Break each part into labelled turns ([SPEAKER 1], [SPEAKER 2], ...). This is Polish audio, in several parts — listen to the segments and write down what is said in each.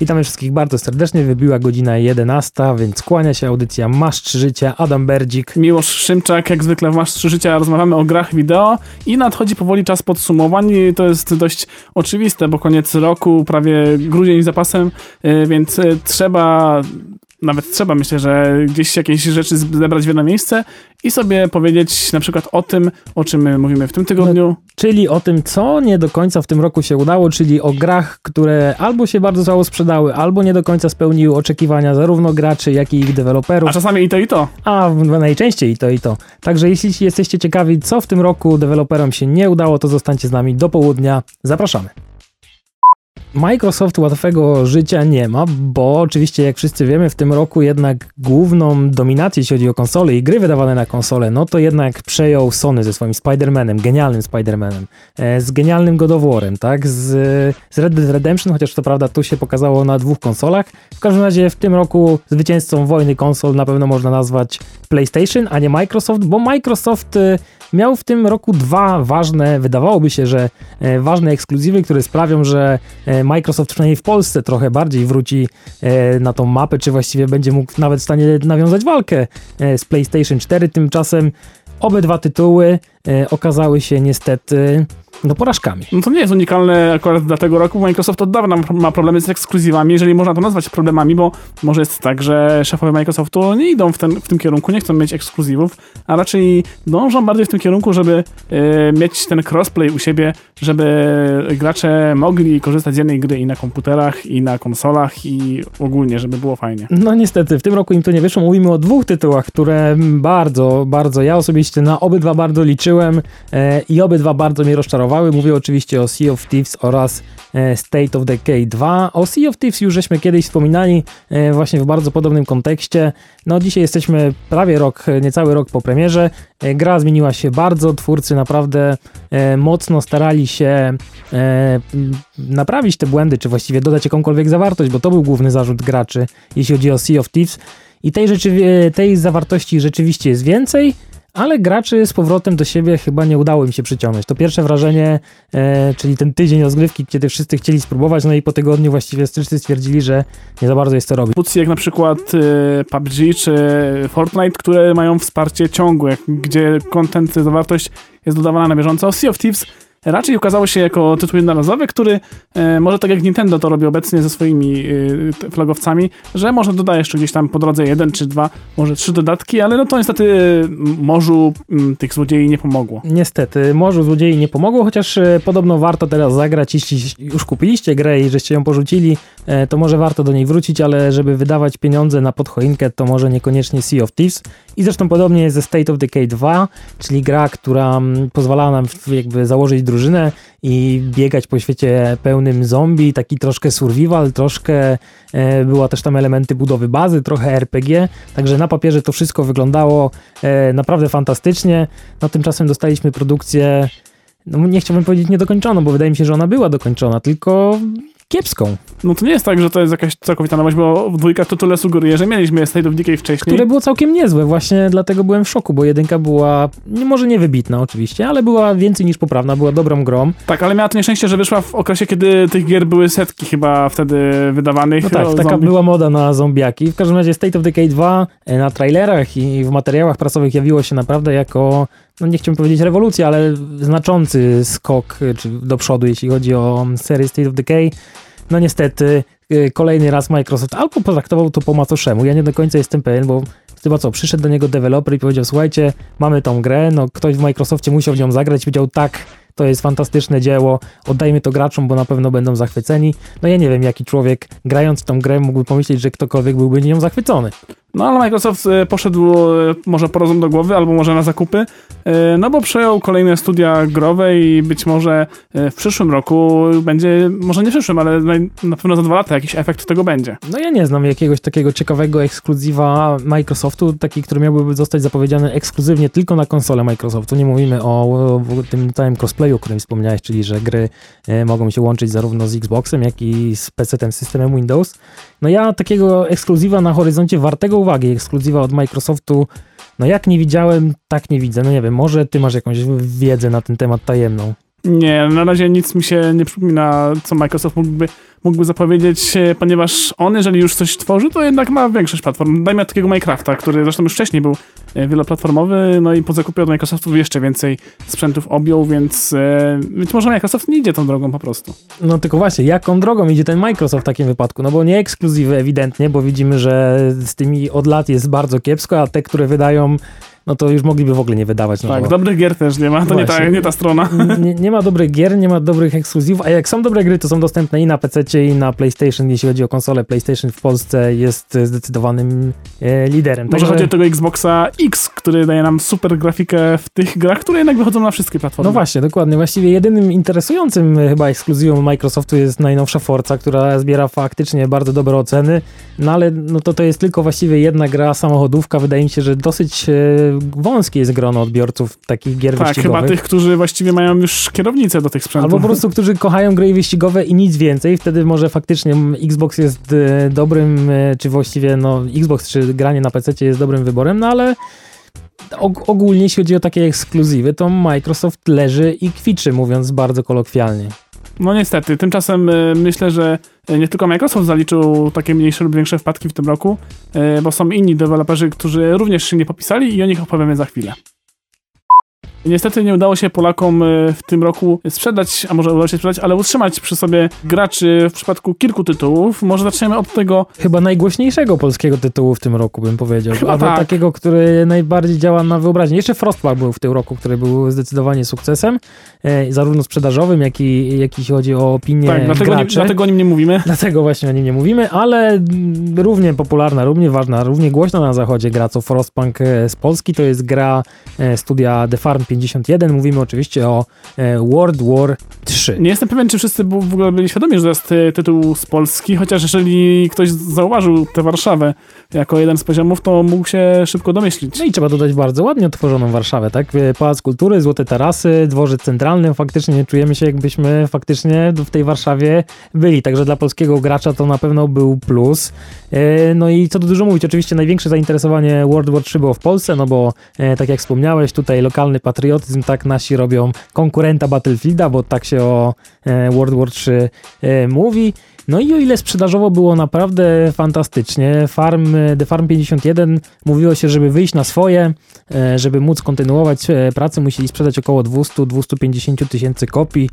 [SPEAKER 1] Witamy wszystkich bardzo serdecznie, wybiła godzina 11, więc kłania się audycja Masz 3 Życia, Adam Berdzik.
[SPEAKER 2] Miłosz Szymczak, jak zwykle w Masz 3 Życia rozmawiamy o grach wideo i nadchodzi powoli czas podsumowań. To jest dość oczywiste, bo koniec roku, prawie grudzień zapasem, y, więc y, trzeba nawet trzeba, myślę, że gdzieś jakieś rzeczy zebrać w jedno miejsce i sobie powiedzieć na przykład o tym, o czym my mówimy w tym tygodniu. No,
[SPEAKER 1] czyli o tym, co nie do końca w tym roku się udało, czyli o grach, które albo się bardzo słabo sprzedały, albo nie do końca spełniły oczekiwania zarówno graczy, jak i ich deweloperów.
[SPEAKER 2] A czasami i to, i to.
[SPEAKER 1] A najczęściej i to, i to. Także jeśli jesteście ciekawi, co w tym roku deweloperom się nie udało, to zostańcie z nami do południa. Zapraszamy. Microsoft łatwego życia nie ma, bo oczywiście, jak wszyscy wiemy, w tym roku jednak główną dominację, jeśli chodzi o konsole i gry wydawane na konsole, no to jednak przejął Sony ze swoim Spider-Manem, genialnym Spider-Manem, e, z genialnym God of War'em, tak, z, z Red Dead Redemption, chociaż to prawda tu się pokazało na dwóch konsolach. W każdym razie w tym roku zwycięzcą wojny konsol na pewno można nazwać PlayStation, a nie Microsoft, bo Microsoft e, miał w tym roku dwa ważne, wydawałoby się, że e, ważne ekskluzywy, które sprawią, że Microsoft przynajmniej w Polsce trochę bardziej wróci e, na tą mapę, czy właściwie będzie mógł nawet w stanie nawiązać walkę e, z PlayStation 4. Tymczasem obydwa tytuły e, okazały się niestety no porażkami.
[SPEAKER 2] No to nie jest unikalne akurat dla tego roku. Microsoft od dawna ma problemy z ekskluzywami, jeżeli można to nazwać problemami, bo może jest tak, że szefowie Microsoftu nie idą w, ten, w tym kierunku, nie chcą mieć ekskluzywów, a raczej dążą bardziej w tym kierunku, żeby y, mieć ten crossplay u siebie, żeby gracze mogli korzystać z jednej gry i na komputerach, i na konsolach, i ogólnie, żeby było fajnie.
[SPEAKER 1] No niestety, w tym roku im to nie wyszło. Mówimy o dwóch tytułach, które bardzo, bardzo, ja osobiście na obydwa bardzo liczyłem y, i obydwa bardzo mnie rozczarowały Mówię oczywiście o Sea of Thieves oraz e, State of Decay 2. O Sea of Thieves już żeśmy kiedyś wspominali e, właśnie w bardzo podobnym kontekście. No dzisiaj jesteśmy prawie rok, niecały rok po premierze. E, gra zmieniła się bardzo, twórcy naprawdę mocno starali się naprawić te błędy, czy właściwie dodać jakąkolwiek zawartość, bo to był główny zarzut graczy, jeśli chodzi o Sea of Thieves. I tej, rzeczywi- tej zawartości rzeczywiście jest więcej, ale graczy z powrotem do siebie chyba nie udało im się przyciągnąć. To pierwsze wrażenie, e, czyli ten tydzień rozgrywki, kiedy wszyscy chcieli spróbować, no i po tygodniu właściwie wszyscy stwierdzili, że nie za bardzo jest to robić.
[SPEAKER 2] Pucji jak na przykład e, PUBG czy Fortnite, które mają wsparcie ciągłe, gdzie content, zawartość jest dodawana na bieżąco. Sea of Thieves raczej ukazało się jako tytuł jednorazowy, który e, może tak jak Nintendo to robi obecnie ze swoimi e, flagowcami, że może doda jeszcze gdzieś tam po drodze jeden czy dwa, może trzy dodatki, ale no to niestety morzu m, tych złodziei nie pomogło.
[SPEAKER 1] Niestety, morzu złodziei nie pomogło, chociaż e, podobno warto teraz zagrać, jeśli już kupiliście grę i żeście ją porzucili, e, to może warto do niej wrócić, ale żeby wydawać pieniądze na podchoinkę, to może niekoniecznie Sea of Thieves. I zresztą podobnie jest ze State of Decay 2, czyli gra, która pozwala nam jakby założyć drużynę i biegać po świecie pełnym zombie, taki troszkę survival, troszkę e, była też tam elementy budowy bazy, trochę RPG, także na papierze to wszystko wyglądało e, naprawdę fantastycznie, no tymczasem dostaliśmy produkcję no nie chciałbym powiedzieć niedokończoną, bo wydaje mi się, że ona była dokończona, tylko kiepską.
[SPEAKER 2] No to nie jest tak, że to jest jakaś całkowita nowość, bo w dwójkach to tyle sugeruje, że mieliśmy State of Decay wcześniej.
[SPEAKER 1] Które było całkiem niezłe, właśnie dlatego byłem w szoku, bo jedynka była, może nie wybitna oczywiście, ale była więcej niż poprawna, była dobrą grą.
[SPEAKER 2] Tak, ale miała to nieszczęście, że wyszła w okresie, kiedy tych gier były setki chyba wtedy wydawanych.
[SPEAKER 1] No tak, taka zombie. była moda na zombiaki. W każdym razie State of Decay 2 e, na trailerach i w materiałach prasowych jawiło się naprawdę jako no nie chciałbym powiedzieć rewolucja, ale znaczący skok czy do przodu, jeśli chodzi o serię State of Decay. No niestety, y, kolejny raz Microsoft albo potraktował to po macoszemu. Ja nie do końca jestem pewien, bo chyba co, przyszedł do niego deweloper i powiedział, słuchajcie, mamy tą grę, no ktoś w Microsoftie musiał w nią zagrać powiedział, tak, to jest fantastyczne dzieło, oddajmy to graczom, bo na pewno będą zachwyceni. No ja nie wiem, jaki człowiek grając w tą grę mógłby pomyśleć, że ktokolwiek byłby nią zachwycony.
[SPEAKER 2] No ale Microsoft e, poszedł e, może po do głowy, albo może na zakupy, e, no bo przejął kolejne studia growe i być może w przyszłym roku będzie, może nie w przyszłym, ale na pewno za dwa lata jakiś efekt tego będzie.
[SPEAKER 1] No ja nie znam jakiegoś takiego ciekawego ekskluzywa Microsoftu, taki, który miałby zostać zapowiedziany ekskluzywnie tylko na konsolę Microsoftu. Nie mówimy o, o tym całym crossplayu, o którym wspomniałeś, czyli że gry mogą się łączyć zarówno z Xboxem, jak i z PC-tem, systemem Windows. No ja takiego ekskluzywa na horyzoncie wartego uwagi, ekskluzywa od Microsoftu, no jak nie widziałem, tak nie widzę. No nie wiem, może ty masz jakąś wiedzę na ten temat tajemną.
[SPEAKER 2] Nie, na razie nic mi się nie przypomina, co Microsoft mógłby, mógłby zapowiedzieć, e, ponieważ on, jeżeli już coś tworzy, to jednak ma większość platform. Dajmy takiego Minecrafta, który zresztą już wcześniej był e, wieloplatformowy, no i po zakupie od Microsoftu jeszcze więcej sprzętów objął, więc e, być może Microsoft nie idzie tą drogą po prostu.
[SPEAKER 1] No tylko właśnie, jaką drogą idzie ten Microsoft w takim wypadku? No bo nie ekskluzywy ewidentnie, bo widzimy, że z tymi od lat jest bardzo kiepsko, a te, które wydają no to już mogliby w ogóle nie wydawać. No
[SPEAKER 2] tak,
[SPEAKER 1] bo...
[SPEAKER 2] dobrych gier też nie ma, to nie ta, nie ta, strona.
[SPEAKER 1] Nie, nie, ma dobrych gier, nie ma dobrych ekskluzywów, a jak są dobre gry, to są dostępne i na PC, i na PlayStation. Jeśli chodzi o konsolę, PlayStation w Polsce jest zdecydowanym e, liderem.
[SPEAKER 2] Może Także... chodzi o tego Xboxa X, który daje nam super grafikę w tych grach, które jednak wychodzą na wszystkie platformy.
[SPEAKER 1] No właśnie, dokładnie. Właściwie jedynym interesującym e, chyba ekskluzywą Microsoftu jest najnowsza Forza, która zbiera faktycznie bardzo dobre oceny, no ale no to, to jest tylko właściwie jedna gra samochodówka. Wydaje mi się, że dosyć e, wąskie jest grono odbiorców takich gier
[SPEAKER 2] tak,
[SPEAKER 1] wyścigowych.
[SPEAKER 2] Tak, chyba tych, którzy właściwie mają już kierownicę do tych sprzętów.
[SPEAKER 1] Albo po prostu, którzy kochają gry wyścigowe i nic więcej. Wtedy może faktycznie Xbox jest e, dobrym, e, czy właściwie no Xbox, czy granie na PC jest dobrym wyborem, no ale ogólnie jeśli chodzi o takie ekskluzywy, to Microsoft leży i kwiczy, mówiąc bardzo kolokwialnie.
[SPEAKER 2] No niestety, tymczasem y, myślę, że y, nie tylko Microsoft zaliczył takie mniejsze lub większe wpadki w tym roku, y, bo są inni deweloperzy, którzy również się nie popisali i o nich opowiemy za chwilę. Niestety nie udało się Polakom e, w tym roku sprzedać, a może udało się sprzedać, ale utrzymać przy sobie graczy w przypadku kilku tytułów. Może zaczniemy od tego...
[SPEAKER 1] Chyba najgłośniejszego polskiego tytułu w tym roku, bym powiedział.
[SPEAKER 2] Chyba
[SPEAKER 1] Albo
[SPEAKER 2] tak.
[SPEAKER 1] takiego, który najbardziej działa na wyobraźnię. Jeszcze Frostpunk był w tym roku, który był zdecydowanie sukcesem, e, zarówno sprzedażowym, jak i jeśli chodzi o opinię
[SPEAKER 2] Tak, dlatego,
[SPEAKER 1] graczy.
[SPEAKER 2] Nie, dlatego o nim nie mówimy.
[SPEAKER 1] Dlatego właśnie o nim nie mówimy, ale równie popularna, równie ważna, równie głośna na zachodzie gra co Frostpunk e, z Polski. To jest gra studia The Farm 51. Mówimy oczywiście o e, World War 3.
[SPEAKER 2] Nie jestem pewien, czy wszyscy w ogóle byli świadomi, że to jest e, tytuł z Polski, chociaż jeżeli ktoś zauważył tę Warszawę jako jeden z poziomów, to mógł się szybko domyślić.
[SPEAKER 1] No i trzeba dodać bardzo ładnie otworzoną Warszawę, tak? Pałac Kultury, Złote Tarasy, Dworzec Centralny, faktycznie czujemy się jakbyśmy faktycznie w tej Warszawie byli, także dla polskiego gracza to na pewno był plus. E, no i co tu dużo mówić, oczywiście największe zainteresowanie World War 3 było w Polsce, no bo tak jak wspomniałeś, tutaj lokalny patriotyzm, tak nasi robią konkurenta Battlefielda, bo tak się o e, World War 3 e, mówi. No i o ile sprzedażowo było naprawdę fantastycznie, Farm, The Farm 51 mówiło się, żeby wyjść na swoje, e, żeby móc kontynuować pracę, musieli sprzedać około 200-250 tysięcy kopii.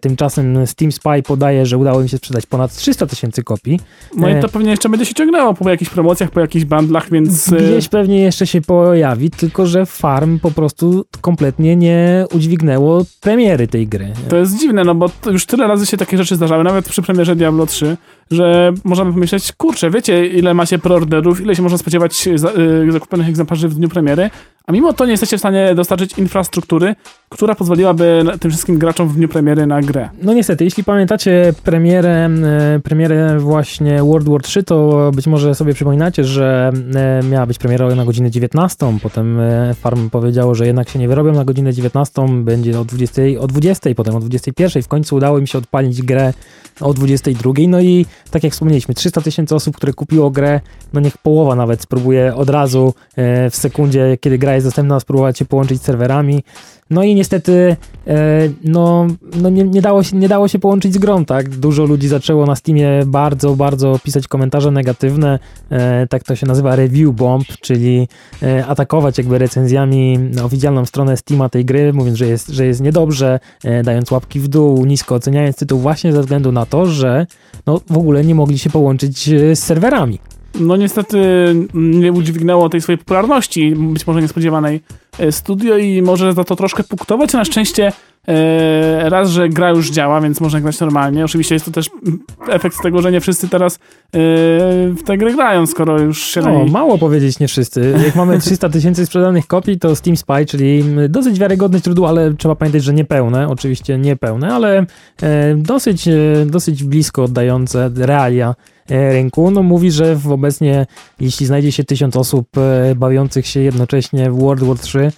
[SPEAKER 1] Tymczasem Steam Spy podaje, że udało im się sprzedać ponad 300 tysięcy kopii.
[SPEAKER 2] No i to pewnie jeszcze będzie się ciągnęło po jakichś promocjach, po jakichś bandlach, więc...
[SPEAKER 1] Gdzieś pewnie jeszcze się pojawi, tylko że Farm po prostu kompletnie nie udźwignęło premiery tej gry.
[SPEAKER 2] To jest dziwne, no bo już tyle razy się takie rzeczy zdarzały, nawet przy premierze Diablo 3, że możemy pomyśleć, kurczę, wiecie ile macie preorderów, ile się można spodziewać za, y, zakupionych egzemplarzy w dniu premiery, a mimo to nie jesteście w stanie dostarczyć infrastruktury, która pozwoliłaby tym wszystkim graczom w dniu premiery na grę.
[SPEAKER 1] No niestety, jeśli pamiętacie premierę, e, premierę właśnie World War 3, to być może sobie przypominacie, że e, miała być premiera na godzinę 19, potem e, Farm powiedziało, że jednak się nie wyrobią na godzinę 19, będzie o 20, o 20, potem o 21, w końcu udało im się odpalić grę o 22, no i tak jak wspomnieliśmy, 300 tysięcy osób, które kupiło grę, no niech połowa nawet spróbuje od razu w sekundzie, kiedy gra jest dostępna, spróbować się połączyć z serwerami. No i niestety e, no, no nie, nie, dało się, nie dało się połączyć z grą, tak? Dużo ludzi zaczęło na Steamie bardzo, bardzo pisać komentarze negatywne, e, tak to się nazywa review bomb, czyli e, atakować jakby recenzjami oficjalną stronę Steama tej gry, mówiąc, że jest, że jest niedobrze, dając łapki w dół, nisko oceniając tytuł właśnie ze względu na to, że no, w ogóle nie mogli się połączyć z serwerami
[SPEAKER 2] no niestety nie udźwignęło tej swojej popularności, być może niespodziewanej e, studio i może za to troszkę punktować. Na szczęście e, raz, że gra już działa, więc można grać normalnie. Oczywiście jest to też efekt tego, że nie wszyscy teraz e, w tę grę grają, skoro już się
[SPEAKER 1] no, na mało powiedzieć nie wszyscy. Jak mamy 300 tysięcy sprzedanych kopii, to Steam Spy, czyli dosyć wiarygodne źródło, ale trzeba pamiętać, że niepełne, oczywiście niepełne, ale dosyć, dosyć blisko oddające realia rynku, no mówi, że obecnie jeśli znajdzie się tysiąc osób e, bawiących się jednocześnie w World War 3,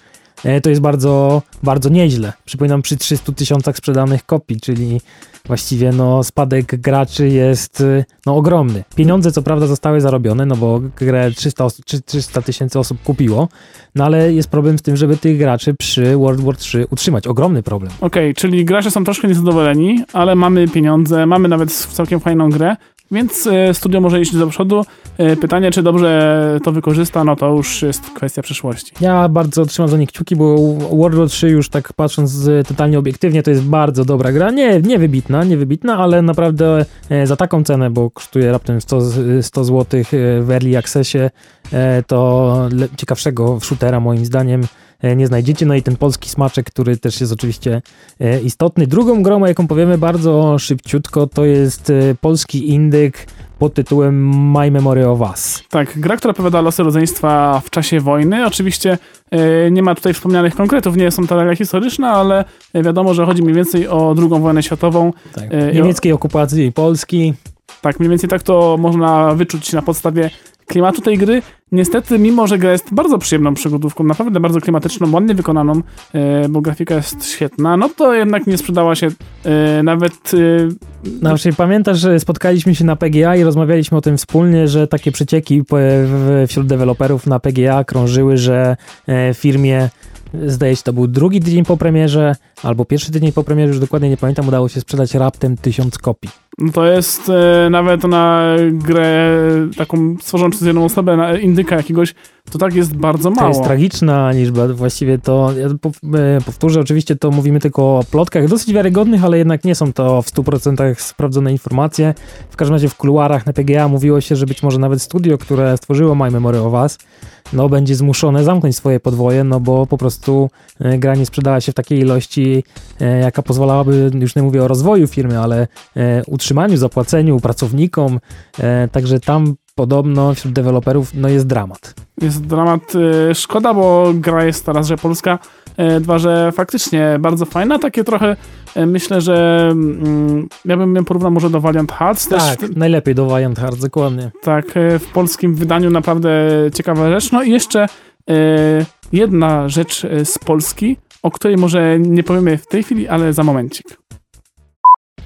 [SPEAKER 1] e, to jest bardzo, bardzo nieźle. Przypominam przy 300 tysiącach sprzedanych kopii, czyli właściwie no, spadek graczy jest no, ogromny. Pieniądze co prawda zostały zarobione, no bo grę 300 tysięcy osób kupiło, no ale jest problem z tym, żeby tych graczy przy World War 3 utrzymać. Ogromny problem.
[SPEAKER 2] Okej, okay, czyli gracze są troszkę niezadowoleni, ale mamy pieniądze, mamy nawet całkiem fajną grę, więc e, studio może iść do przodu. E, pytanie, czy dobrze to wykorzysta, no to już jest kwestia przyszłości.
[SPEAKER 1] Ja bardzo trzymam za nie kciuki, bo World War 3 już tak patrząc totalnie obiektywnie, to jest bardzo dobra gra. Nie, nie wybitna, nie wybitna, ale naprawdę e, za taką cenę, bo kosztuje raptem 100, 100 zł w Early Accessie, to ciekawszego shootera moim zdaniem E, nie znajdziecie. No i ten polski smaczek, który też jest oczywiście e, istotny. Drugą grą, jaką powiemy bardzo szybciutko, to jest e, polski indyk pod tytułem My Memory of Us.
[SPEAKER 2] Tak, gra, która opowiada losy rodzeństwa w czasie wojny. Oczywiście nie ma tutaj wspomnianych konkretów, nie są to relia historyczne, ale wiadomo, że chodzi mniej więcej o II wojnę światową.
[SPEAKER 1] Tak, niemieckiej okupacji Polski.
[SPEAKER 2] Tak, mniej więcej tak to można wyczuć na podstawie klimatu tej gry. Niestety, mimo że gra jest bardzo przyjemną przygodówką, naprawdę bardzo klimatyczną, ładnie wykonaną, e, bo grafika jest świetna, no to jednak nie sprzedała się e, nawet...
[SPEAKER 1] Właśnie pamiętasz, że spotkaliśmy się na PGA i rozmawialiśmy o tym wspólnie, że takie przecieki wśród deweloperów na PGA krążyły, że firmie zdaje się, to był drugi tydzień po premierze, albo pierwszy tydzień po premierze, już dokładnie nie pamiętam, udało się sprzedać raptem tysiąc kopii.
[SPEAKER 2] No to jest e, nawet na grę taką stworzoną przez jedną osobę, na indyka jakiegoś, to tak jest bardzo mało.
[SPEAKER 1] To jest tragiczna liczba, właściwie to, ja e, powtórzę, oczywiście to mówimy tylko o plotkach, dosyć wiarygodnych, ale jednak nie są to w 100% sprawdzone informacje. W każdym razie w kuluarach na PGA mówiło się, że być może nawet studio, które stworzyło My Memory of Us, no będzie zmuszone zamknąć swoje podwoje, no bo po prostu e, gra nie sprzedała się w takiej ilości, e, jaka pozwalałaby, już nie mówię o rozwoju firmy, ale utrzymaniu, zapłaceniu pracownikom, także tam podobno wśród deweloperów no jest dramat.
[SPEAKER 2] Jest dramat, szkoda, bo gra jest teraz, że polska, dwa, że faktycznie bardzo fajna, takie trochę myślę, że mm, ja bym ją porównał może do Valiant Hearts.
[SPEAKER 1] Tak, też, najlepiej do Valiant Hearts, dokładnie.
[SPEAKER 2] Tak, w polskim wydaniu naprawdę ciekawa rzecz. No i jeszcze jedna rzecz z Polski, o której może nie powiemy w tej chwili, ale za momencik.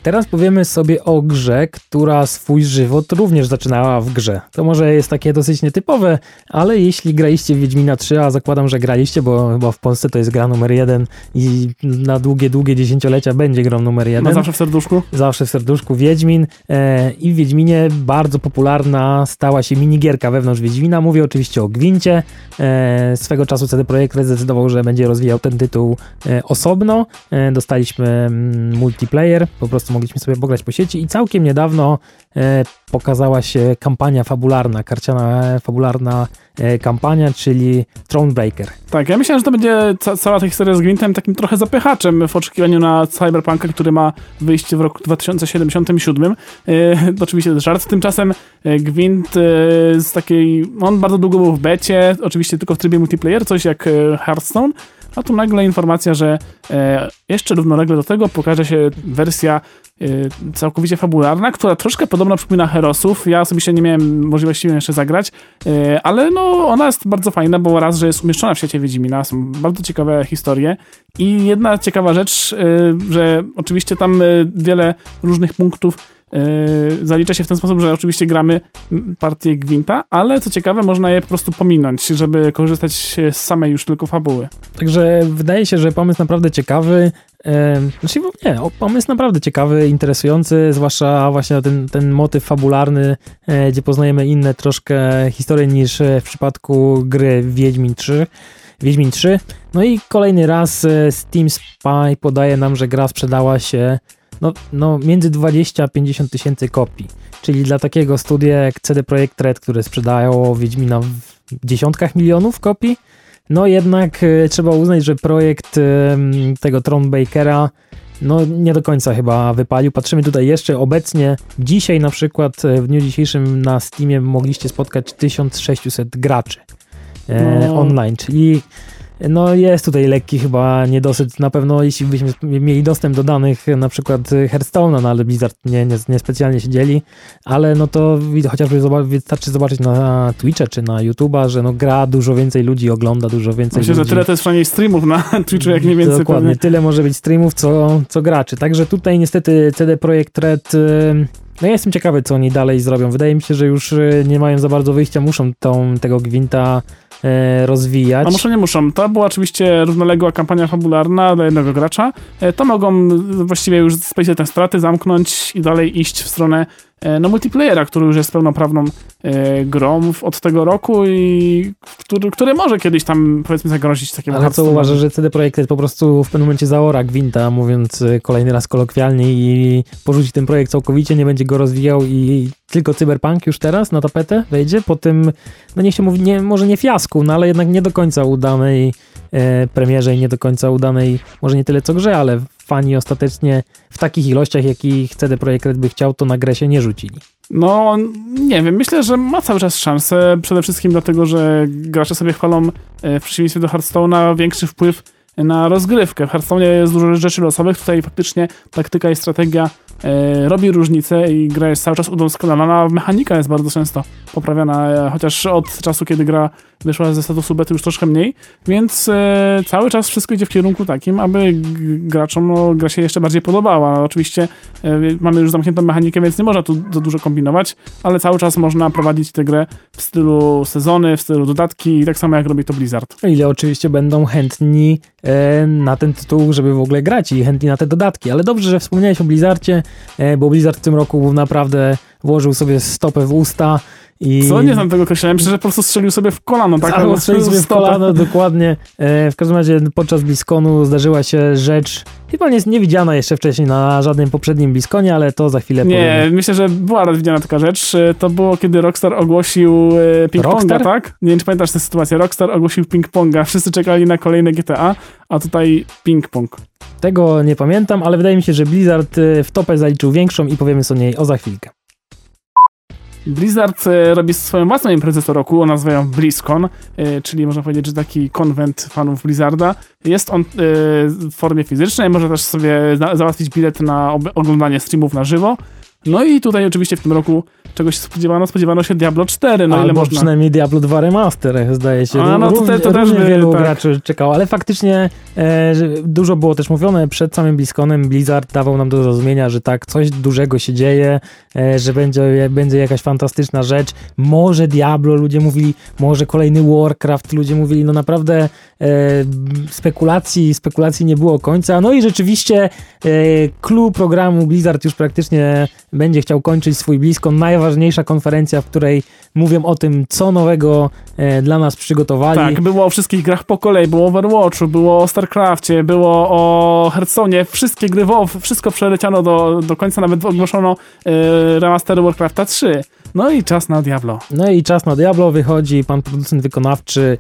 [SPEAKER 1] Teraz powiemy sobie o grze, która swój żywot również zaczynała w grze. To może jest takie dosyć nietypowe, ale jeśli graliście w Wiedźmina 3, a zakładam, że graliście, bo chyba w Polsce to jest gra numer jeden i na długie, długie dziesięciolecia będzie grą numer jeden. No
[SPEAKER 2] zawsze w serduszku?
[SPEAKER 1] Zawsze w serduszku Wiedźmin e, i w Wiedźminie bardzo popularna stała się minigierka wewnątrz Wiedźmina. Mówię oczywiście o Gwincie. E, swego czasu CD Projekt zdecydował, że będzie rozwijał ten tytuł e, osobno. E, dostaliśmy mm, multiplayer, po prostu mogliśmy sobie pograć po sieci i całkiem niedawno e, pokazała się kampania fabularna, karciana fabularna e, kampania, czyli Thronebreaker.
[SPEAKER 2] Tak, ja myślałem, że to będzie ca cała ta historia z Gwintem takim trochę zapychaczem w oczekiwaniu na Cyberpunka, który ma wyjść w roku 2077. E, oczywiście żart. Tymczasem e, Gwint e, z takiej, on bardzo długo był w becie, oczywiście tylko w trybie multiplayer, coś jak e, Hearthstone, a tu nagle informacja, że e, jeszcze równolegle do tego pokaże się wersja e, całkowicie fabularna, która troszkę podobno przypomina Herosów. Ja osobiście nie miałem możliwości jeszcze zagrać, e, ale no ona jest bardzo fajna, bo raz, że jest umieszczona w świecie Wiedźmina, są bardzo ciekawe historie i jedna ciekawa rzecz, e, że oczywiście tam e, wiele różnych punktów zalicza się w ten sposób, że oczywiście gramy partię Gwinta, ale co ciekawe, można je po prostu pominąć, żeby korzystać z samej już tylko fabuły.
[SPEAKER 1] Także wydaje się, że pomysł naprawdę ciekawy. Yy, znaczy, nie, pomysł naprawdę ciekawy, interesujący, zwłaszcza właśnie ten, ten motyw fabularny, yy, gdzie poznajemy inne troszkę historie niż w przypadku gry Wiedźmin 3. Wiedźmin 3. No i kolejny raz Steam Spy podaje nam, że gra sprzedała się no, no między 20 a 50 tysięcy kopii. Czyli dla takiego studia jak CD Projekt Red, które sprzedają Wiedźmina w dziesiątkach milionów kopii, no jednak y, trzeba uznać, że projekt y, tego Thronebakera no nie do końca chyba wypalił. Patrzymy tutaj jeszcze obecnie, dzisiaj na przykład w dniu dzisiejszym na Steamie mogliście spotkać 1600 graczy e, no. online, czyli no jest tutaj lekki chyba niedosyt. Na pewno jeśli byśmy mieli dostęp do danych na przykład Hearthstone'a, no ale Blizzard nie, nie, nie specjalnie się dzieli, ale no to chociażby wystarczy zobaczyć na Twitche czy na YouTube'a, że no gra dużo więcej ludzi ogląda, dużo więcej
[SPEAKER 2] Myślę,
[SPEAKER 1] ludzi.
[SPEAKER 2] że tyle to jest przynajmniej streamów na Twitchu, jak nie więcej.
[SPEAKER 1] Dokładnie,
[SPEAKER 2] pewnie.
[SPEAKER 1] tyle może być streamów, co, co graczy. Także tutaj niestety CD Projekt Red... y, No ja jestem ciekawy, co oni dalej zrobią. Wydaje mi się, że już y, nie mają za bardzo wyjścia, muszą tą, tego gwinta rozwijać.
[SPEAKER 2] A muszą, nie muszą. To była oczywiście równoległa kampania fabularna dla jednego gracza. E, To mogą właściwie już spędzić te straty, zamknąć i dalej iść w stronę e, no, multiplayera, który już jest pełnoprawną e, grą od tego roku i który, który może kiedyś tam powiedzmy zagrozić takiemu
[SPEAKER 1] Ale co uważasz, że CD Projekt po prostu w pewnym momencie zaora gwinta, mówiąc kolejny raz kolokwialnie i porzuci ten projekt całkowicie, nie będzie go rozwijał i tylko Cyberpunk już teraz na tapetę wejdzie po tym, no niech się mówi, nie, może nie fiasku, no ale jednak nie do końca udanej e, premierze i nie do końca udanej, może nie tyle co grze, ale fani ostatecznie w takich ilościach, jakich CD Projekt Red by chciał, to na grę się nie rzucili.
[SPEAKER 2] No, nie wiem, myślę, że ma cały czas szansę, przede wszystkim dlatego, że gracze sobie chwalą e, w przeciwieństwie do Hearthstone'a większy wpływ na rozgrywkę. W Hearthstone'ie jest dużo rzeczy losowych, tutaj faktycznie taktyka i strategia robi różnicę i gra jest cały czas udoskonalana, mechanika jest bardzo często poprawiana, e, chociaż od czasu, kiedy gra wyszła ze statusu bety już troszkę mniej, więc e, cały czas wszystko idzie w kierunku takim, aby graczom no, gra się jeszcze bardziej podobała. Oczywiście e, mamy już zamkniętą mechanikę, więc nie można tu za dużo kombinować, ale cały czas można prowadzić tę grę w stylu sezony, w stylu dodatki, tak samo jak robi to Blizzard.
[SPEAKER 1] Ile oczywiście będą chętni e, na ten tytuł, żeby w ogóle grać i chętni na te dodatki. Ale dobrze, że wspomniałeś o Blizzardzie, e, bo Blizzard w tym roku naprawdę włożył sobie stopę w usta i...
[SPEAKER 2] Co? Nie znam tego określenia, myślę, że po prostu strzelił sobie w kolano. Tak,
[SPEAKER 1] Albo strzelił sobie w kolano, dokładnie. E, w każdym razie podczas BlizzConu zdarzyła się rzecz chyba nie, nie widziana jeszcze wcześniej na żadnym poprzednim BlizzConie, ale to za chwilę
[SPEAKER 2] Nie,
[SPEAKER 1] powiem.
[SPEAKER 2] myślę, że była raz widziana taka rzecz. E, To było, kiedy Rockstar ogłosił e, ping-ponga, tak? Nie wiem, czy pamiętasz tę sytuację. Rockstar ogłosił ping-ponga. Wszyscy czekali na kolejne GTA, a tutaj ping-pong.
[SPEAKER 1] Tego nie pamiętam, ale wydaje mi się, że Blizzard e, w topę zaliczył większą i powiemy sobie o niej o za chwilkę.
[SPEAKER 2] Blizzard e, robi swoją własną imprezę co roku, ona nazywa BlizzCon, e, czyli można powiedzieć, że taki konwent fanów Blizzarda. Jest on e, w formie fizycznej, można też sobie za- załatwić bilet na oglądanie streamów na żywo. No i tutaj oczywiście w tym roku czegoś spodziewano, spodziewano się Diablo 4, no ile
[SPEAKER 1] Albo
[SPEAKER 2] można.
[SPEAKER 1] przynajmniej Diablo 2 Remaster, zdaje się.
[SPEAKER 2] A, no to te- to też by,
[SPEAKER 1] wielu
[SPEAKER 2] tak.
[SPEAKER 1] graczy czekało, ale faktycznie e, dużo było też mówione przed samym BlizzConem. Blizzard dawał nam do zrozumienia, że tak, coś dużego się dzieje, e, że będzie, będzie jakaś fantastyczna rzecz. Może Diablo, ludzie mówili, może kolejny Warcraft, ludzie mówili, no naprawdę e, spekulacji, spekulacji nie było końca. No i rzeczywiście e, clue programu Blizzard już praktycznie będzie chciał kończyć swój BlizzCon, najważniejsza konferencja, w której mówią o tym, co nowego e, dla nas przygotowali.
[SPEAKER 2] Tak, było o wszystkich grach po kolei, było o Overwatchu, było o StarCraftie, było o Hearthstone'ie, wszystkie gry WoW, wszystko przeleciano do, do końca, nawet ogłoszono e, remastery Warcrafta 3. No i czas na Diablo.
[SPEAKER 1] No i czas na Diablo wychodzi, pan producent wykonawczy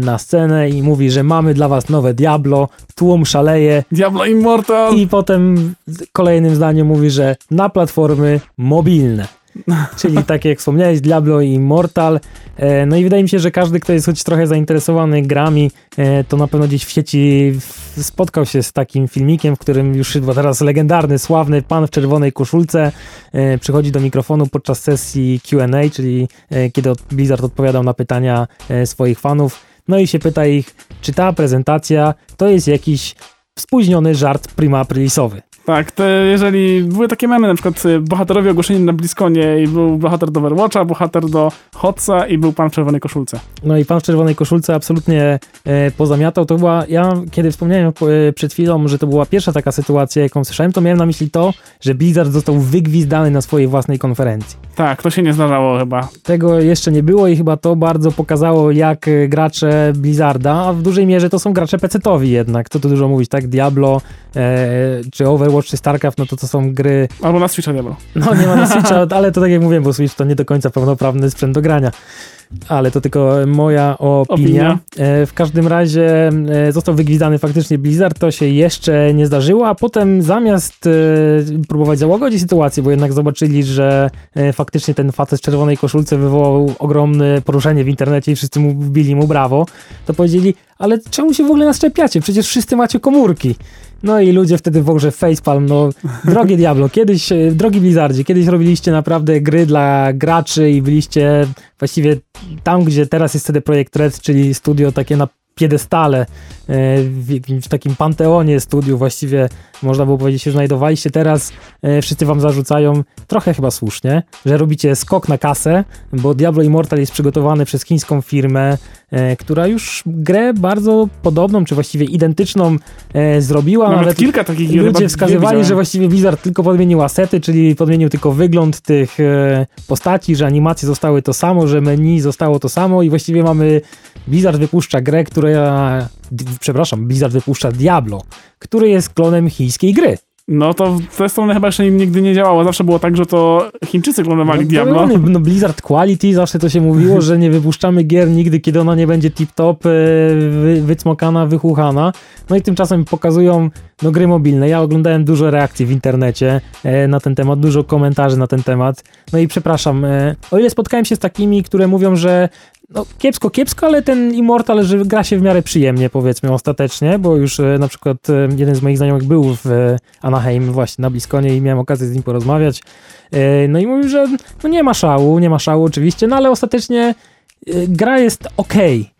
[SPEAKER 1] na scenę i mówi, że mamy dla was nowe Diablo, tłum szaleje
[SPEAKER 2] Diablo Immortal!
[SPEAKER 1] i potem w kolejnym zdaniu mówi, że na platformy mobilne. Czyli tak jak wspomniałeś, Diablo i Immortal. E, No i wydaje mi się, że każdy, kto jest choć trochę zainteresowany grami, e, to na pewno gdzieś w sieci spotkał się z takim filmikiem, w którym już chyba teraz legendarny, sławny pan w czerwonej koszulce e, przychodzi do mikrofonu podczas sesji Q&A, czyli kiedy Blizzard odpowiadał na pytania swoich fanów. No i się pyta ich, czy ta prezentacja to jest jakiś spóźniony żart prima aprilisowy.
[SPEAKER 2] Tak, te, jeżeli były takie memy, na przykład y, bohaterowie ogłoszeni na Bliskonie i był bohater do Overwatcha, bohater do Hotsa i był pan w czerwonej koszulce.
[SPEAKER 1] No i pan w czerwonej koszulce absolutnie e, pozamiatał. To była, ja kiedy wspomniałem e, przed chwilą, że to była pierwsza taka sytuacja, jaką słyszałem, to miałem na myśli to, że Blizzard został wygwizdany na swojej własnej konferencji.
[SPEAKER 2] Tak, to się nie zdarzało chyba.
[SPEAKER 1] Tego jeszcze nie było i chyba to bardzo pokazało, jak e, gracze Blizzarda, a w dużej mierze to są gracze PC-towi jednak, co tu dużo mówić, tak? Diablo, e, czy Overwatch, czy StarCraft, no to to są gry
[SPEAKER 2] Albo na Switcha Diablo.
[SPEAKER 1] no nie ma na Switcha, ale to tak jak mówiłem, bo Switch to nie do końca pełnoprawny sprzęt do grania. Ale to tylko moja opinia.
[SPEAKER 2] Opinia.
[SPEAKER 1] E, W każdym razie e, został wygwizdany faktycznie Blizzard, to się jeszcze nie zdarzyło, a potem zamiast e, próbować załagodzić sytuację, bo jednak zobaczyli, że faktycznie ten facet w czerwonej koszulce wywołał ogromne poruszenie w internecie i wszyscy mu wbili mu brawo, to powiedzieli, ale czemu się w ogóle naszczepiacie? Przecież wszyscy macie komórki. No i ludzie wtedy w ogóle facepalm, no drogie Diablo, kiedyś, e, drogi Blizzardzie, kiedyś robiliście naprawdę gry dla graczy i byliście właściwie tam, gdzie teraz jest CD Projekt Red, czyli studio takie na piedestale, e, w, w takim panteonie studiów właściwie można było powiedzieć się znajdowaliście. Teraz e, wszyscy wam zarzucają, trochę chyba słusznie, że robicie skok na kasę, bo Diablo Immortal jest przygotowany przez chińską firmę, która już grę bardzo podobną, czy właściwie identyczną zrobiła.
[SPEAKER 2] Nawet, Nawet kilka takich
[SPEAKER 1] Ludzie wskazywali, że właściwie Blizzard tylko podmienił asety, czyli podmienił tylko wygląd tych postaci, że animacje zostały to samo, że menu zostało to samo i właściwie mamy Blizzard wypuszcza grę, która, przepraszam, Blizzard wypuszcza Diablo, który jest klonem chińskiej gry.
[SPEAKER 2] No to w tę stronę chyba jeszcze nigdy nie działało. Zawsze było tak, że to Chińczycy klonowali no, Diablo.
[SPEAKER 1] No Blizzard Quality, zawsze to się mówiło, że nie wypuszczamy gier nigdy, kiedy ona nie będzie tip-top, e, wy, wycmokana, wychuchana. No i tymczasem pokazują no, gry mobilne. Ja oglądałem dużo reakcji w internecie e, na ten temat, dużo komentarzy na ten temat. No i przepraszam, e, o ile spotkałem się z takimi, które mówią, że no kiepsko, kiepsko, ale ten Immortal, że gra się w miarę przyjemnie, powiedzmy, ostatecznie, bo już e, na przykład e, jeden z moich znajomych był w e, Anaheim właśnie na Bliskonie i miałem okazję z nim porozmawiać. No i mówił, że no nie ma szału, nie ma szału oczywiście, no ale ostatecznie gra jest ok.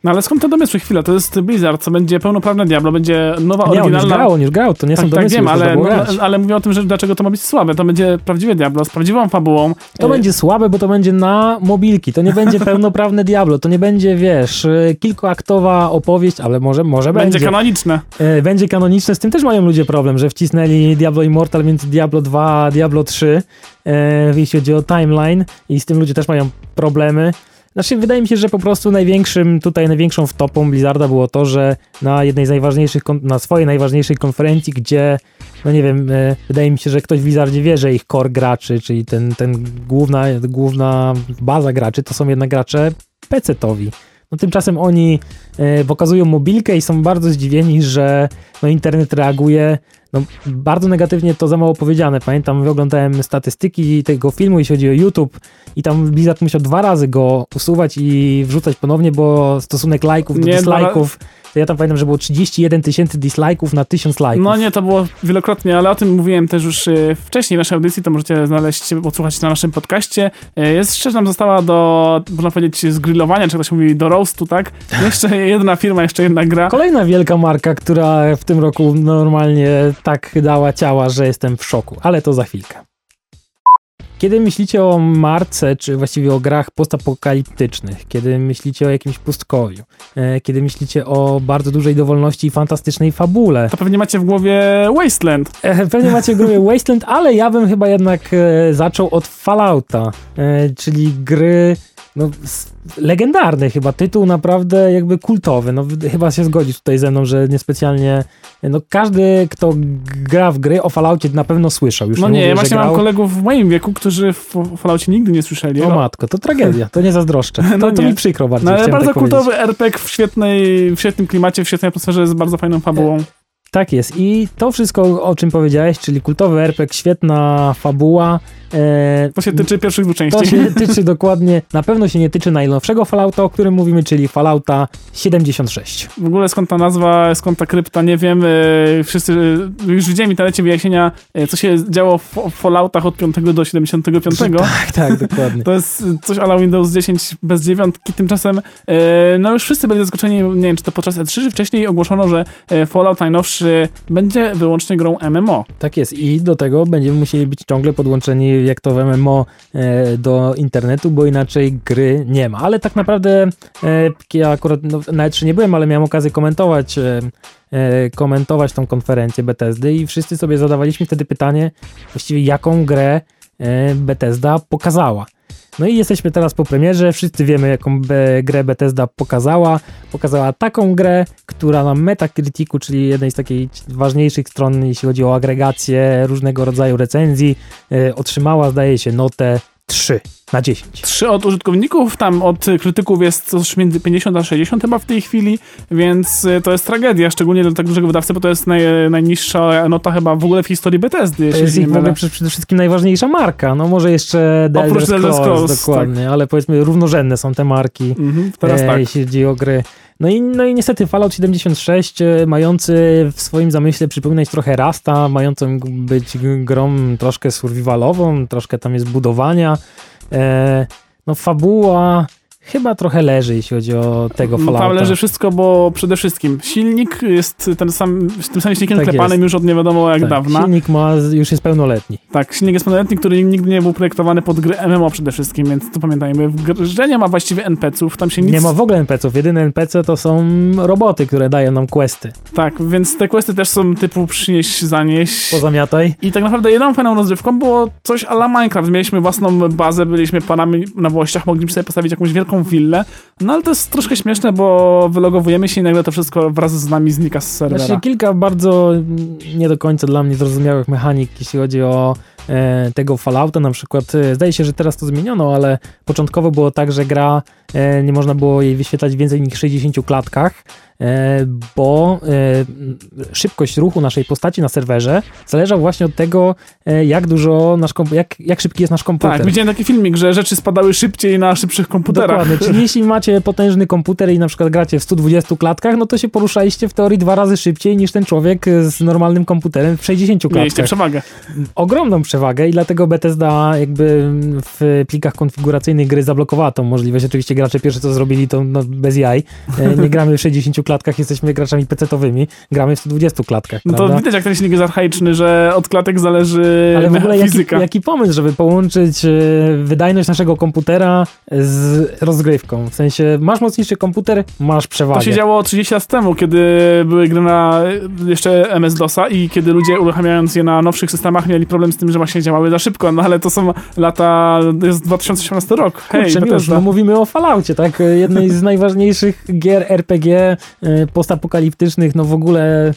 [SPEAKER 2] No ale skąd te domysły? Chwila, to jest Blizzard, co będzie pełnoprawne Diablo, będzie nowa, nie, oryginalna...
[SPEAKER 1] on już grał, on już grał, to nie tak, są tak, domysły,
[SPEAKER 2] wiem, ale, no, ale mówię o tym, że dlaczego to ma być słabe. To będzie prawdziwe Diablo z prawdziwą fabułą.
[SPEAKER 1] To będzie słabe, bo to będzie na mobilki, to nie będzie pełnoprawne Diablo, to nie będzie, wiesz, y, kilkuaktowa opowieść, ale może, może będzie.
[SPEAKER 2] Będzie kanoniczne.
[SPEAKER 1] Y, będzie kanoniczne, z tym też mają ludzie problem, że wcisnęli Diablo Immortal między Diablo 2 a Diablo 3, y, jeśli chodzi o timeline i z tym ludzie też mają problemy. Znaczy, wydaje mi się, że po prostu największym, tutaj największą wtopą Blizzarda było to, że na jednej z najważniejszych, na swojej najważniejszej konferencji, gdzie, no nie wiem, e, wydaje mi się, że ktoś w Blizzardzie wie, że ich core graczy, czyli ten, ten główna, główna baza graczy, to są jednak gracze PC-towi. No tymczasem oni e, pokazują mobilkę i są bardzo zdziwieni, że no, internet reaguje no, bardzo negatywnie to za mało powiedziane. Pamiętam, oglądałem statystyki tego filmu, jeśli chodzi o YouTube i tam Blizzard musiał dwa razy go usuwać i wrzucać ponownie, bo stosunek lajków do dislajków to ja tam pamiętam, że było 31 tysięcy dislike'ów na 1000 lajków.
[SPEAKER 2] No nie, to było wielokrotnie, ale o tym mówiłem też już e, wcześniej w naszej audycji, to możecie znaleźć, odsłuchać na naszym podcaście. E, jest szczerze nam została do, można powiedzieć, zgrillowania, czy ktoś mówi, do roastu, tak? Jeszcze jedna firma, jeszcze jedna gra.
[SPEAKER 1] Kolejna wielka marka, która w tym roku normalnie tak dała ciała, że jestem w szoku, ale to za chwilkę. Kiedy myślicie o marce, czy właściwie o grach postapokaliptycznych, kiedy myślicie o jakimś pustkowiu, e, kiedy myślicie o bardzo dużej dowolności i fantastycznej fabule.
[SPEAKER 2] To pewnie macie w głowie Wasteland.
[SPEAKER 1] E, pewnie macie w głowie Wasteland, ale ja bym chyba jednak e, zaczął od Fallouta, czyli gry no, legendarny chyba tytuł, naprawdę jakby kultowy. No, chyba się zgodzi tutaj ze mną, że niespecjalnie. No, każdy, kto gra w gry o Falloutie na pewno słyszał. Już
[SPEAKER 2] no nie,
[SPEAKER 1] nie
[SPEAKER 2] właśnie grał... mam kolegów w moim wieku, którzy w Falloutie nigdy nie słyszeli.
[SPEAKER 1] O no. matko, to tragedia, to nie zazdroszczę. To, no to mi przykro bardzo.
[SPEAKER 2] No, ale bardzo tak kultowy RPG w, świetnej, w świetnym klimacie, w świetnej atmosferze, z bardzo fajną fabułą.
[SPEAKER 1] Tak jest. I to wszystko, o czym powiedziałeś, czyli kultowy RPG, świetna fabuła.
[SPEAKER 2] E, to się tyczy pierwszych dwóch części.
[SPEAKER 1] To się tyczy dokładnie, na pewno się nie tyczy najnowszego Fallouta, o którym mówimy, czyli Fallouta 76.
[SPEAKER 2] W ogóle skąd ta nazwa, skąd ta krypta, nie wiem. E, wszyscy, e, już widziałem w internecie wyjaśnienia, e, co się działo w, w Falloutach od 5 do 75.
[SPEAKER 1] Tak, tak, dokładnie.
[SPEAKER 2] to jest coś ala Windows 10 bez dziewiątki. Tymczasem, e, no już wszyscy byli zaskoczeni, nie wiem, czy to podczas E3, czy wcześniej ogłoszono, że Fallout najnowszy będzie wyłącznie grą MMO.
[SPEAKER 1] Tak jest i do tego będziemy musieli być ciągle podłączeni jak to w MMO e, do internetu, bo inaczej gry nie ma. Ale tak naprawdę e, ja akurat no, na E3 nie byłem, ale miałem okazję komentować e, komentować tą konferencję Bethesdy i wszyscy sobie zadawaliśmy wtedy pytanie właściwie jaką grę Bethesda pokazała. No i jesteśmy teraz po premierze, wszyscy wiemy jaką grę Bethesda pokazała. Pokazała taką grę, która na Metacriticu, czyli jednej z takich ważniejszych stron, jeśli chodzi o agregację różnego rodzaju recenzji, yy, otrzymała zdaje się notę 3. na 10.
[SPEAKER 2] 3 od użytkowników, tam od krytyków jest coś między 50 a 60 chyba w tej chwili, więc y, to jest tragedia, szczególnie dla tak dużego wydawcy, bo to jest naj, najniższa nota chyba w ogóle w historii Bethesdy.
[SPEAKER 1] To jest ich w ogóle przede wszystkim najważniejsza marka. No może jeszcze The Elder Scrolls, Scrolls dokładnie, tak. ale powiedzmy równorzędne są te marki, mhm, teraz e, tak. jeśli chodzi o gry. No i, no i niestety Fallout 76, e, mający w swoim zamyśle przypominać trochę Rasta, mającą być grą troszkę survivalową, troszkę tam jest budowania. E, no fabuła Chyba trochę leży, jeśli chodzi o tego Fallouta.
[SPEAKER 2] Tam leży wszystko, bo przede wszystkim silnik jest ten sam, tym samym silnikiem tak klepanym jest. już od nie wiadomo jak
[SPEAKER 1] tak,
[SPEAKER 2] dawna.
[SPEAKER 1] Silnik ma, już jest pełnoletni.
[SPEAKER 2] Tak, silnik jest pełnoletni, który nigdy nie był projektowany pod gry MMO przede wszystkim, więc to pamiętajmy. W grze nie ma właściwie NPC-ów, tam się nic...
[SPEAKER 1] Nie ma w ogóle NPC-ów, jedyne NPC to są roboty, które dają nam questy.
[SPEAKER 2] Tak, więc te questy też są typu przynieść, zanieść.
[SPEAKER 1] Pozamiataj.
[SPEAKER 2] I tak naprawdę jedną fajną rozrywką było coś ala Minecraft. Mieliśmy własną bazę, byliśmy panami na włościach, mogliśmy sobie postawić jakąś wielką taką willę. No ale to jest troszkę śmieszne, bo wylogowujemy się i nagle to wszystko wraz z nami znika z serwera.
[SPEAKER 1] Znaczy kilka bardzo nie do końca dla mnie zrozumiałych mechanik, jeśli chodzi o e, tego Fallouta. Na przykład e, zdaje się, że teraz to zmieniono, ale początkowo było tak, że gra nie można było jej wyświetlać więcej niż 60 klatkach. E, bo e, szybkość ruchu naszej postaci na serwerze zależał właśnie od tego, e, jak dużo nasz jak, jak szybki jest nasz komputer.
[SPEAKER 2] Tak, widziałem taki filmik, że rzeczy spadały szybciej na szybszych komputerach.
[SPEAKER 1] Dokładnie, czyli jeśli macie potężny komputer i na przykład gracie w 120 klatkach, no to się poruszaliście w teorii dwa razy szybciej niż ten człowiek z normalnym komputerem w 60 klatkach.
[SPEAKER 2] Mieliście przewagę.
[SPEAKER 1] Ogromną przewagę i dlatego Bethesda jakby w plikach konfiguracyjnych gry zablokowała tą możliwość. Oczywiście gracze pierwsze co zrobili to no, bez jaj. Nie gramy w 60 klatkach jesteśmy graczami pecetowymi, gramy w 120 klatkach.
[SPEAKER 2] No to widać, jak ten silnik jest archaiczny, że od klatek zależy Ale w ogóle.
[SPEAKER 1] Jaki, jaki pomysł, żeby połączyć e, wydajność naszego komputera z rozgrywką? W sensie, masz mocniejszy komputer, masz przewagę.
[SPEAKER 2] To się działo 30 lat temu, kiedy były gry na jeszcze MS-DOSa i kiedy ludzie uruchamiając je na nowszych systemach mieli problem z tym, że właśnie działały za szybko, no ale to są lata, jest 2018 rok. Hej,
[SPEAKER 1] Kurczę, Miłosz, no mówimy o Falloutie, tak? Jednej z najważniejszych gier RPG Y, postapokaliptycznych, no w ogóle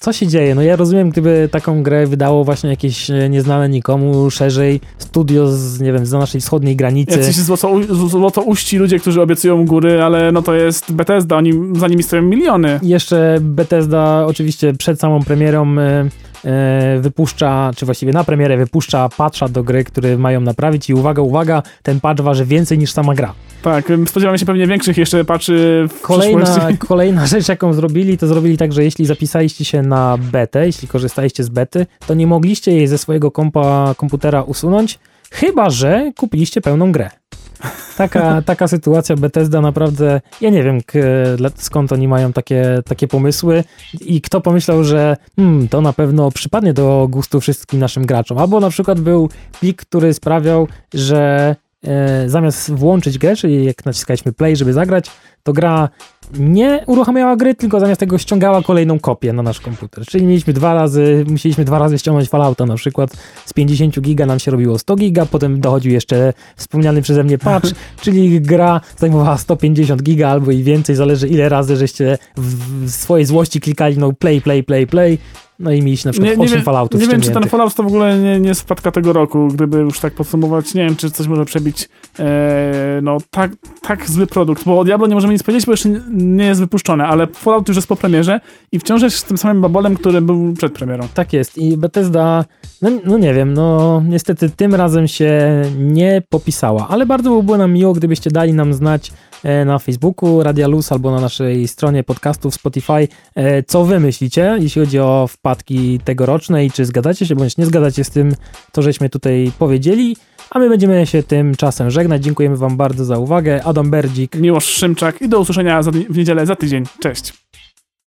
[SPEAKER 1] co się dzieje? No ja rozumiem, gdyby taką grę wydało właśnie jakieś e, nieznane nikomu szerzej studio z, nie wiem, z naszej wschodniej granicy.
[SPEAKER 2] Jacyś złoto, złoto uści ludzie, którzy obiecują góry, ale no to jest Bethesda, oni, za nimi stoją miliony.
[SPEAKER 1] Jeszcze Bethesda oczywiście przed samą premierą e, e, wypuszcza, czy właściwie na premierę wypuszcza patcha do gry, który mają naprawić i uwaga, uwaga, ten patch waży więcej niż sama gra.
[SPEAKER 2] Tak, spodziewamy się pewnie większych jeszcze patchy w
[SPEAKER 1] kolejna, kolejna rzecz, jaką zrobili, to zrobili tak, że jeśli zapisaliście się na betę, jeśli korzystaliście z bety, to nie mogliście jej ze swojego kompa, komputera usunąć, chyba że kupiliście pełną grę. Taka, taka sytuacja Bethesda naprawdę, ja nie wiem skąd oni mają takie, takie pomysły i kto pomyślał, że hmm, to na pewno przypadnie do gustu wszystkim naszym graczom. Albo na przykład był plik, który sprawiał, że e, zamiast włączyć grę, czyli jak naciskaliśmy play, żeby zagrać, to gra nie uruchamiała gry, tylko zamiast tego ściągała kolejną kopię na nasz komputer. Czyli mieliśmy dwa razy, musieliśmy dwa razy ściągnąć Fallouta na przykład. Z 50 giga nam się robiło 100 giga, potem dochodził jeszcze wspomniany przeze mnie patch, czyli gra zajmowała 150 giga albo i więcej, zależy ile razy żeście w swojej złości klikali no play, play, play, play no i mieliśmy na przykład nie, 8 nie Falloutów
[SPEAKER 2] Nie wiem, czy ten Fallout to w ogóle nie, nie jest wpadka tego roku, gdyby już tak podsumować. Nie wiem, czy coś może przebić e, no tak, tak zły produkt, bo o Diablo nie możemy nic powiedzieć, bo jeszcze nie jest wypuszczone, ale Fallout już jest po premierze i wciąż jest z tym samym babolem, który był przed premierą.
[SPEAKER 1] Tak jest i Bethesda, no, no nie wiem, no niestety tym razem się nie popisała, ale bardzo by było nam miło, gdybyście dali nam znać na Facebooku Radia Luz albo na naszej stronie podcastów Spotify. E, co wy myślicie, jeśli chodzi o wpadki tegoroczne i czy zgadzacie się bądź nie zgadzacie z tym, co żeśmy tutaj powiedzieli? A my będziemy się tymczasem żegnać. Dziękujemy wam bardzo za uwagę. Adam Berdzik.
[SPEAKER 2] Miłosz Szymczak i do usłyszenia w niedzielę za tydzień. Cześć.